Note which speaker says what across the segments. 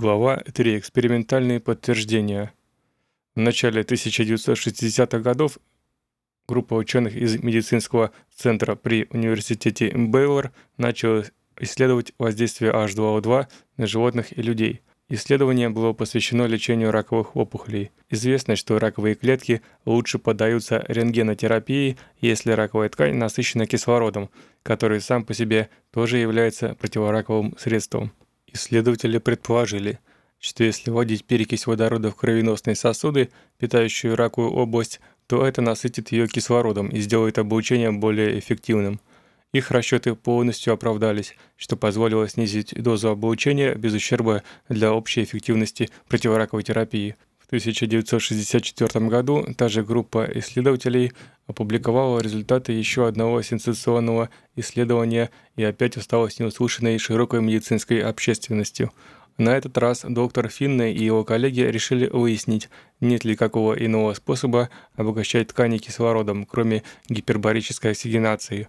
Speaker 1: Глава 3. Экспериментальные подтверждения. В начале 1960-х годов группа ученых из медицинского центра при университете Бейлор начала исследовать воздействие H2O2 на животных и людей. Исследование было посвящено лечению раковых опухолей. Известно, что раковые клетки лучше поддаются рентгенотерапии, если раковая ткань насыщена кислородом, который сам по себе тоже является противораковым средством. Исследователи предположили, что если вводить перекись водорода в кровеносные сосуды, питающую раковую область, то это насытит ее кислородом и сделает облучение более эффективным. Их расчеты полностью оправдались, что позволило снизить дозу облучения без ущерба для общей эффективности противораковой терапии. В 1964 году та же группа исследователей опубликовала результаты еще одного сенсационного исследования и опять осталась неуслышанной широкой медицинской общественностью. На этот раз доктор Финне и его коллеги решили выяснить, нет ли какого иного способа обогащать ткани кислородом, кроме гипербарической оксигенации.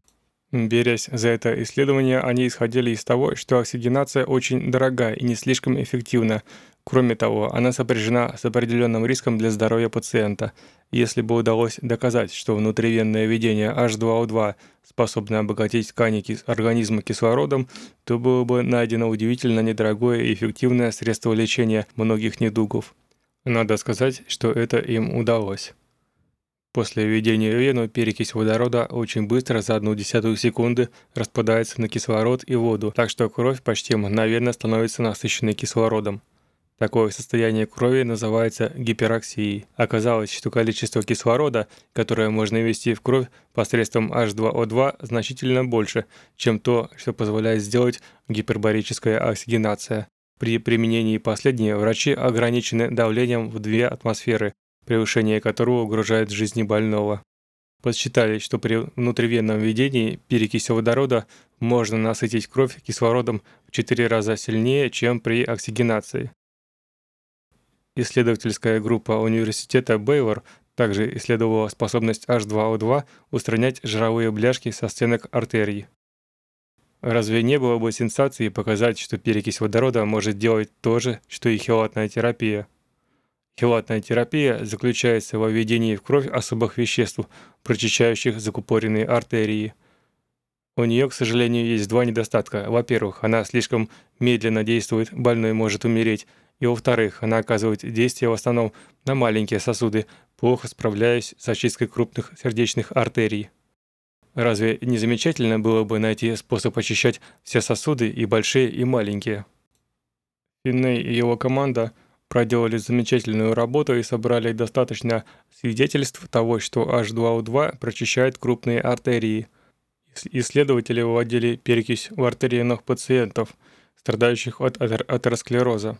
Speaker 1: Берясь за это исследование, они исходили из того, что оксигенация очень дорога и не слишком эффективна. Кроме того, она сопряжена с определенным риском для здоровья пациента. Если бы удалось доказать, что внутривенное введение H2O2 способно обогатить ткани организма кислородом, то было бы найдено удивительно недорогое и эффективное средство лечения многих недугов. Надо сказать, что это им удалось. После введения в вену перекись водорода очень быстро за одну десятую секунды распадается на кислород и воду, так что кровь почти мгновенно становится насыщенной кислородом. Такое состояние крови называется гипероксией. Оказалось, что количество кислорода, которое можно ввести в кровь посредством H2O2, значительно больше, чем то, что позволяет сделать гипербарическая оксигенация. При применении последней врачи ограничены давлением в две атмосферы, превышение которого угрожает жизни больного. Подсчитали, что при внутривенном введении перекиси водорода можно насытить кровь кислородом в 4 раза сильнее, чем при оксигенации. Исследовательская группа университета Бейлор также исследовала способность H2O2 устранять жировые бляшки со стенок артерий. Разве не было бы сенсацией показать, что перекись водорода может делать то же, что и хелатная терапия? Хелатная терапия заключается во введении в кровь особых веществ, прочищающих закупоренные артерии. У нее, к сожалению, есть два недостатка. Во-первых, она слишком медленно действует, больной может умереть. И во-вторых, она оказывает действие в основном на маленькие сосуды, плохо справляясь с очисткой крупных сердечных артерий. Разве не замечательно было бы найти способ очищать все сосуды, и большие, и маленькие? Финней и его команда – проделали замечательную работу и собрали достаточно свидетельств того, что H2O2 прочищает крупные артерии. Исследователи выводили перекись в артериях пациентов, страдающих от атеросклероза.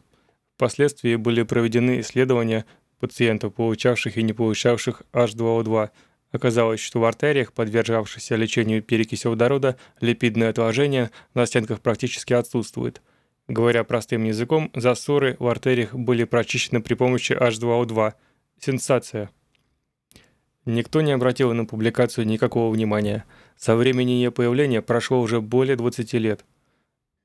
Speaker 1: Впоследствии были проведены исследования пациентов, получавших и не получавших H2O2. Оказалось, что в артериях, подвергавшихся лечению перекиси водорода, липидное отложение на стенках практически отсутствует – Говоря простым языком, засоры в артериях были прочищены при помощи H2O2. Сенсация. Никто не обратил на публикацию никакого внимания. Со времени ее появления прошло уже более 20 лет.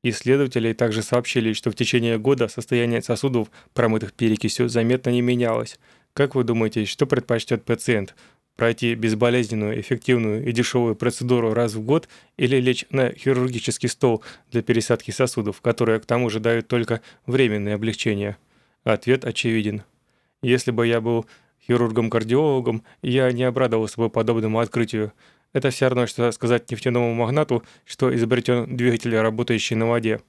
Speaker 1: Исследователи также сообщили, что в течение года состояние сосудов, промытых перекисью, заметно не менялось. Как вы думаете, что предпочтет пациент – пройти безболезненную, эффективную и дешевую процедуру раз в год или лечь на хирургический стол для пересадки сосудов, которые к тому же дают только временное облегчение? Ответ очевиден. Если бы я был хирургом-кардиологом, я не обрадовался бы подобному открытию. Это все равно, что сказать нефтяному магнату, что изобретен двигатель, работающий на воде.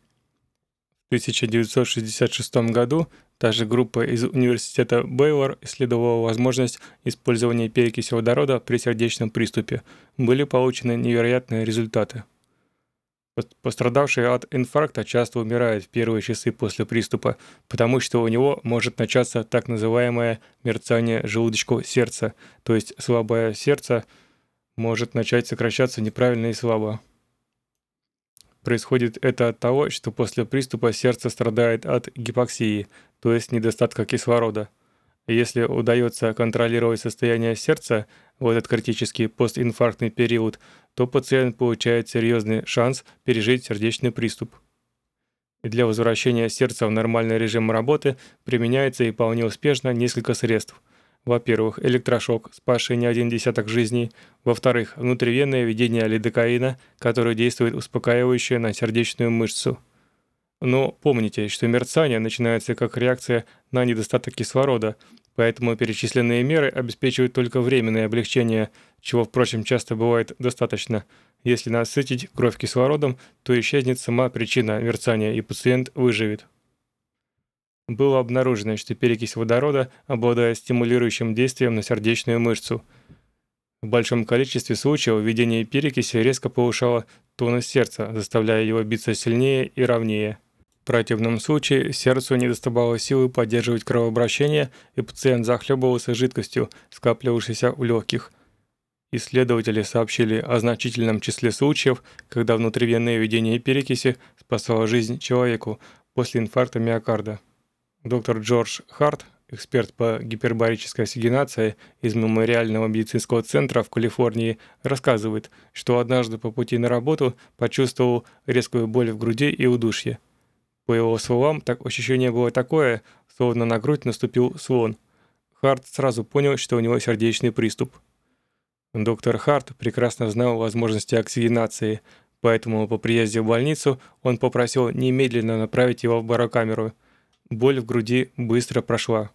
Speaker 1: В 1966 году та же группа из университета Бейлор исследовала возможность использования перекиси водорода при сердечном приступе. Были получены невероятные результаты. Пострадавший от инфаркта часто умирает в первые часы после приступа, потому что у него может начаться так называемое мерцание желудочку сердца, то есть слабое сердце может начать сокращаться неправильно и слабо. Происходит это от того, что после приступа сердце страдает от гипоксии, то есть недостатка кислорода. Если удается контролировать состояние сердца в этот критический постинфарктный период, то пациент получает серьезный шанс пережить сердечный приступ. для возвращения сердца в нормальный режим работы применяется и вполне успешно несколько средств. Во-первых, электрошок, спасший не один десяток жизней. Во-вторых, внутривенное введение лидокаина, которое действует успокаивающе на сердечную мышцу. Но помните, что мерцание начинается как реакция на недостаток кислорода, поэтому перечисленные меры обеспечивают только временное облегчение, чего, впрочем, часто бывает достаточно. Если насытить кровь кислородом, то исчезнет сама причина мерцания, и пациент выживет. Было обнаружено, что перекись водорода обладает стимулирующим действием на сердечную мышцу. В большом количестве случаев введение перекиси резко повышало тонус сердца, заставляя его биться сильнее и ровнее. В противном случае сердцу не доставало силы поддерживать кровообращение, и пациент захлебывался жидкостью, скапливавшейся в легких. Исследователи сообщили о значительном числе случаев, когда внутривенное введение перекиси спасало жизнь человеку после инфаркта миокарда. Доктор Джордж Харт, эксперт по гипербарической оксигенации из Мемориального медицинского центра в Калифорнии, рассказывает, что однажды по пути на работу почувствовал резкую боль в груди и удушье. По его словам, так ощущение было такое, словно на грудь наступил слон. Харт сразу понял, что у него сердечный приступ. Доктор Харт прекрасно знал возможности оксигенации, поэтому по приезде в больницу он попросил немедленно направить его в барокамеру – Боль в груди быстро прошла.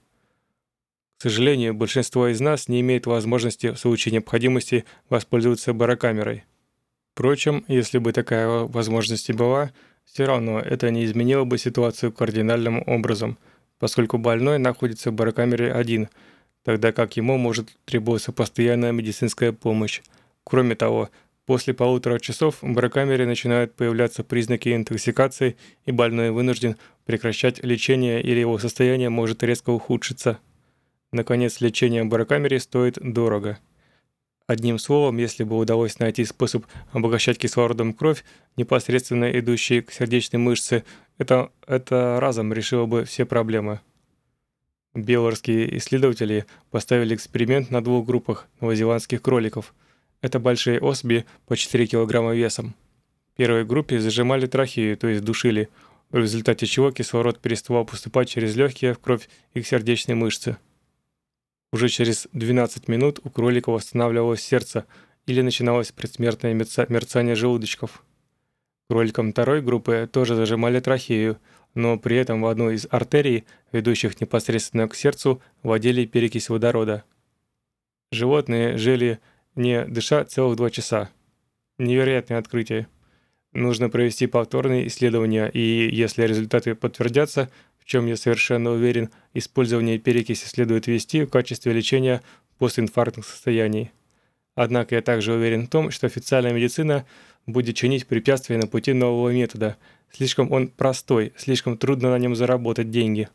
Speaker 1: К сожалению, большинство из нас не имеет возможности в случае необходимости воспользоваться барокамерой. Впрочем, если бы такая возможность и была, все равно это не изменило бы ситуацию кардинальным образом, поскольку больной находится в барокамере один, тогда как ему может требоваться постоянная медицинская помощь. Кроме того, После полутора часов в барокамере начинают появляться признаки интоксикации, и больной вынужден прекращать лечение или его состояние может резко ухудшиться. Наконец, лечение в барокамере стоит дорого. Одним словом, если бы удалось найти способ обогащать кислородом кровь, непосредственно идущие к сердечной мышце, это, это разом решило бы все проблемы. Белорские исследователи поставили эксперимент на двух группах новозеландских кроликов – это большие особи по 4 кг весом. Первой группе зажимали трахею, то есть душили, в результате чего кислород переставал поступать через легкие в кровь их сердечной мышцы. Уже через 12 минут у кролика восстанавливалось сердце или начиналось предсмертное мерцание желудочков. Кроликам второй группы тоже зажимали трахею, но при этом в одну из артерий, ведущих непосредственно к сердцу, вводили перекись водорода. Животные жили не дыша целых два часа. Невероятное открытие. Нужно провести повторные исследования, и если результаты подтвердятся, в чем я совершенно уверен, использование перекиси следует вести в качестве лечения постинфарктных состояний. Однако я также уверен в том, что официальная медицина будет чинить препятствия на пути нового метода. Слишком он простой, слишком трудно на нем заработать деньги.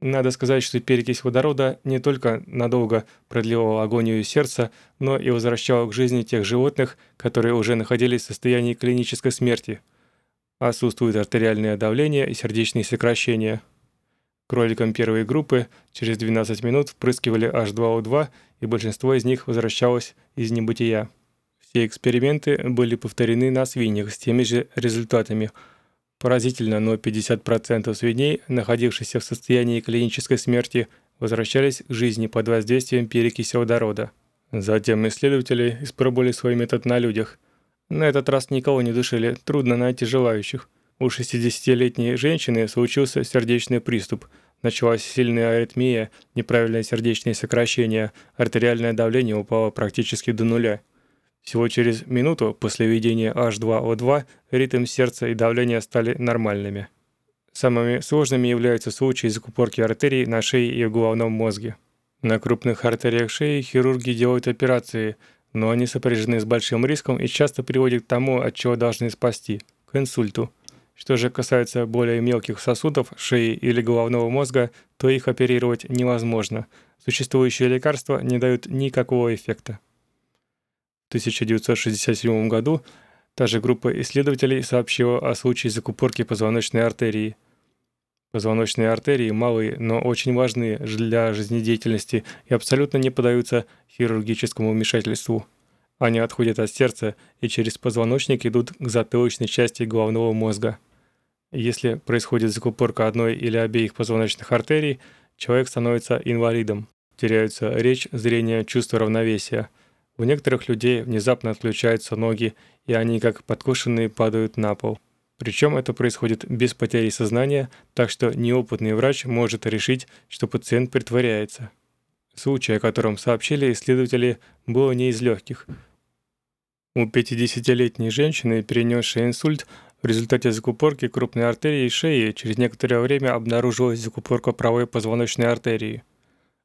Speaker 1: Надо сказать, что перекись водорода не только надолго продлевала агонию сердца, но и возвращала к жизни тех животных, которые уже находились в состоянии клинической смерти. Отсутствует артериальное давление и сердечные сокращения. Кроликам первой группы через 12 минут впрыскивали H2O2, и большинство из них возвращалось из небытия. Все эксперименты были повторены на свиньях с теми же результатами – Поразительно, но 50% свиней, находившихся в состоянии клинической смерти, возвращались к жизни под воздействием перекиси водорода. Затем исследователи испробовали свой метод на людях. На этот раз никого не душили, трудно найти желающих. У 60-летней женщины случился сердечный приступ. Началась сильная аритмия, неправильное сердечное сокращение, артериальное давление упало практически до нуля. Всего через минуту после введения H2O2 ритм сердца и давление стали нормальными. Самыми сложными являются случаи закупорки артерий на шее и в головном мозге. На крупных артериях шеи хирурги делают операции, но они сопряжены с большим риском и часто приводят к тому, от чего должны спасти – к инсульту. Что же касается более мелких сосудов шеи или головного мозга, то их оперировать невозможно. Существующие лекарства не дают никакого эффекта. 1967 году та же группа исследователей сообщила о случае закупорки позвоночной артерии. Позвоночные артерии малые, но очень важные для жизнедеятельности и абсолютно не поддаются хирургическому вмешательству. Они отходят от сердца и через позвоночник идут к затылочной части головного мозга. Если происходит закупорка одной или обеих позвоночных артерий, человек становится инвалидом. Теряются речь, зрение, чувство равновесия. У некоторых людей внезапно отключаются ноги, и они как подкошенные падают на пол. Причем это происходит без потери сознания, так что неопытный врач может решить, что пациент притворяется. Случай, о котором сообщили исследователи, был не из легких. У 50-летней женщины, перенесшей инсульт, в результате закупорки крупной артерии шеи через некоторое время обнаружилась закупорка правой позвоночной артерии.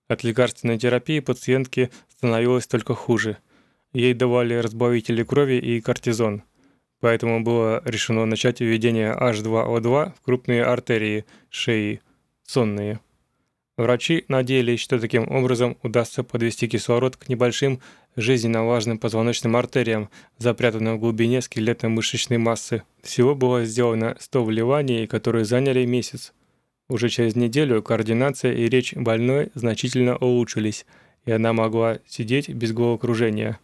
Speaker 1: От лекарственной терапии пациентке становилось только хуже. Ей давали разбавители крови и кортизон. Поэтому было решено начать введение H2O2 в крупные артерии шеи, сонные. Врачи надеялись, что таким образом удастся подвести кислород к небольшим жизненно важным позвоночным артериям, запрятанным в глубине скелетно-мышечной массы. Всего было сделано 100 вливаний, которые заняли месяц. Уже через неделю координация и речь больной значительно улучшились, и она могла сидеть без головокружения.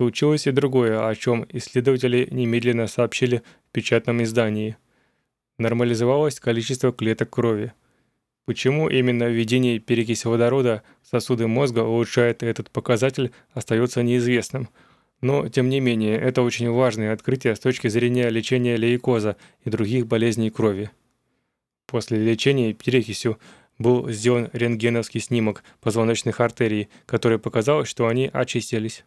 Speaker 1: Случилось и другое, о чем исследователи немедленно сообщили в печатном издании. Нормализовалось количество клеток крови. Почему именно введение перекиси водорода в сосуды мозга улучшает этот показатель, остается неизвестным. Но, тем не менее, это очень важное открытие с точки зрения лечения лейкоза и других болезней крови. После лечения перекисью был сделан рентгеновский снимок позвоночных артерий, который показал, что они очистились.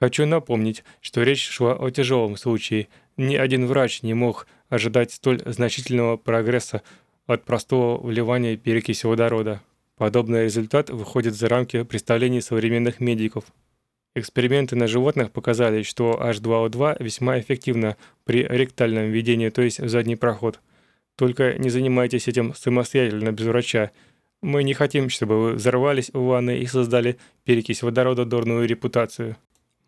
Speaker 1: Хочу напомнить, что речь шла о тяжелом случае. Ни один врач не мог ожидать столь значительного прогресса от простого вливания перекиси водорода. Подобный результат выходит за рамки представлений современных медиков. Эксперименты на животных показали, что H2O2 весьма эффективно при ректальном введении, то есть в задний проход. Только не занимайтесь этим самостоятельно без врача. Мы не хотим, чтобы вы взорвались в ванной и создали перекись водорода дурную репутацию.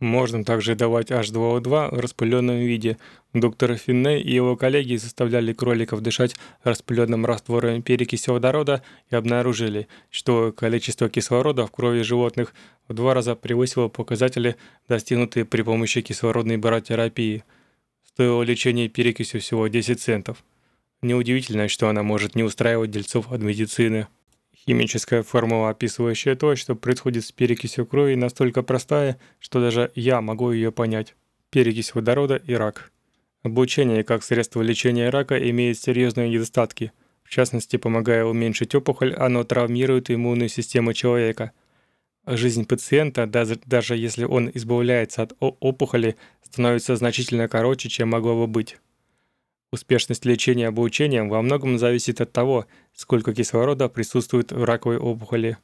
Speaker 1: Можно также давать H2O2 в распыленном виде. Доктор Финне и его коллеги заставляли кроликов дышать распыленным раствором перекиси водорода и обнаружили, что количество кислорода в крови животных в два раза превысило показатели, достигнутые при помощи кислородной баротерапии. Стоило лечение перекисью всего 10 центов. Неудивительно, что она может не устраивать дельцов от медицины. Химическая формула, описывающая то, что происходит с перекисью крови, настолько простая, что даже я могу ее понять. Перекись водорода и рак. Обучение как средство лечения рака имеет серьезные недостатки. В частности, помогая уменьшить опухоль, оно травмирует иммунную систему человека. Жизнь пациента, даже если он избавляется от опухоли, становится значительно короче, чем могло бы быть. Успешность лечения обучением во многом зависит от того, сколько кислорода присутствует в раковой опухоли.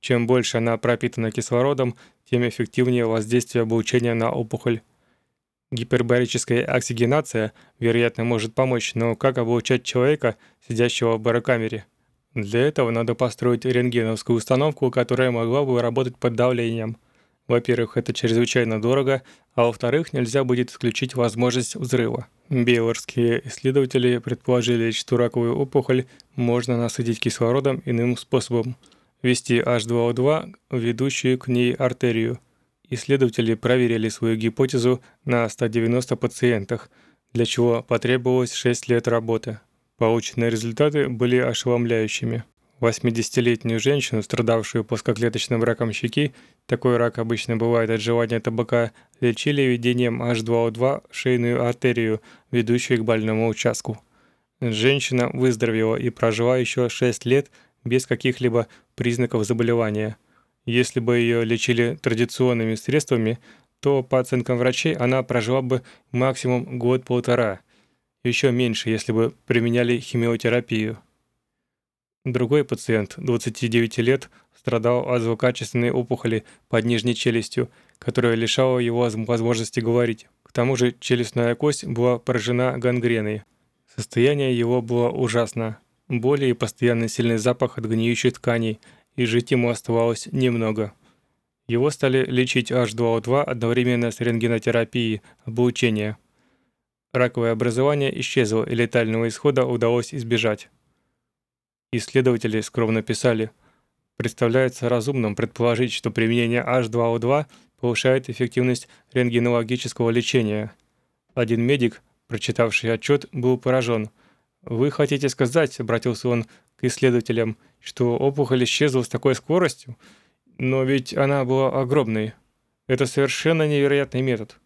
Speaker 1: Чем больше она пропитана кислородом, тем эффективнее воздействие облучения на опухоль. Гипербарическая оксигенация, вероятно, может помочь, но как облучать человека, сидящего в барокамере? Для этого надо построить рентгеновскую установку, которая могла бы работать под давлением. Во-первых, это чрезвычайно дорого, а во-вторых, нельзя будет исключить возможность взрыва. Белорские исследователи предположили, что раковую опухоль можно насытить кислородом иным способом – ввести H2O2 в ведущую к ней артерию. Исследователи проверили свою гипотезу на 190 пациентах, для чего потребовалось 6 лет работы. Полученные результаты были ошеломляющими. 80-летнюю женщину, страдавшую плоскоклеточным раком щеки, такой рак обычно бывает от жевания табака, лечили введением H2O2 в шейную артерию, ведущую к больному участку. Женщина выздоровела и прожила еще 6 лет без каких-либо признаков заболевания. Если бы ее лечили традиционными средствами, то, по оценкам врачей, она прожила бы максимум год-полтора. Еще меньше, если бы применяли химиотерапию. Другой пациент, 29 лет, страдал от злокачественной опухоли под нижней челюстью, которая лишала его возможности говорить. К тому же челюстная кость была поражена гангреной. Состояние его было ужасно. Боли и постоянный сильный запах от гниющих тканей, и жить ему оставалось немного. Его стали лечить H2O2 одновременно с рентгенотерапией, облучения. Раковое образование исчезло, и летального исхода удалось избежать. Исследователи скромно писали, представляется разумным предположить, что применение H2O2 повышает эффективность рентгенологического лечения. Один медик, прочитавший отчет, был поражен. Вы хотите сказать, обратился он к исследователям, что опухоль исчезла с такой скоростью? Но ведь она была огромной. Это совершенно невероятный метод.